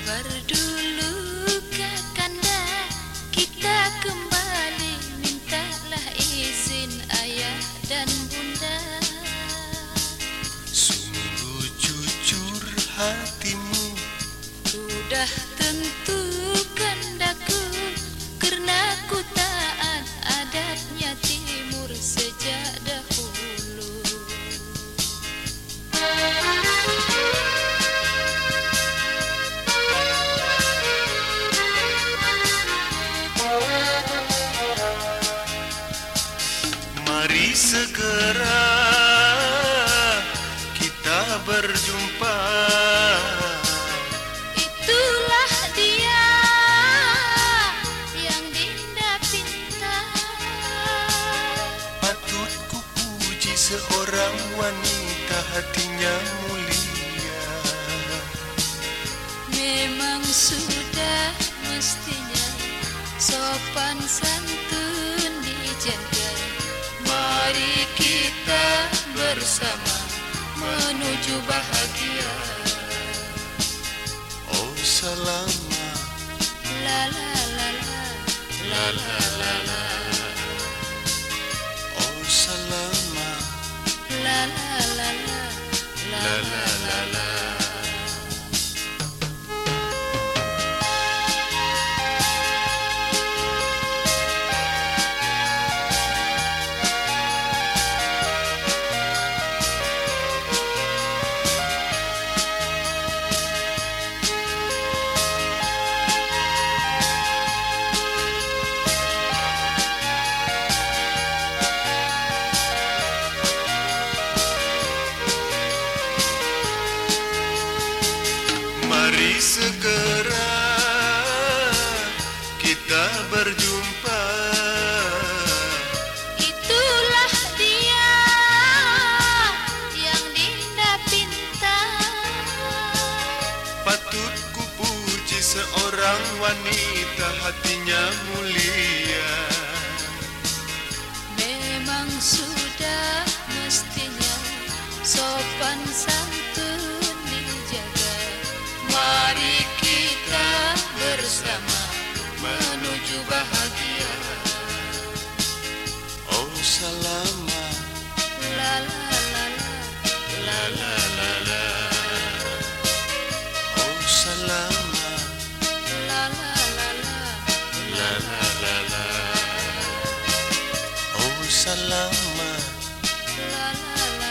Sabar dulu kakanda Kita kembali. Mintalah izin ayah dan bunda. Sungguh jujur hatimu. Sudah tentu segera kita berjumpa. Itulah dia yang Dinda pinta. Patut ku puji seorang wanita hatinya mulia. Memang sudah mestinya sopan santun dijaga. Mari kita bersama menuju bahagia. Oh salama La la la la la la la la. Oh la la la la la. La la segera kita berjumpa. Itulah dia yang Dinda pinta. Patut ku puji seorang wanita hatinya mulia. Memang sudah mestinya sopan santun Salama la la la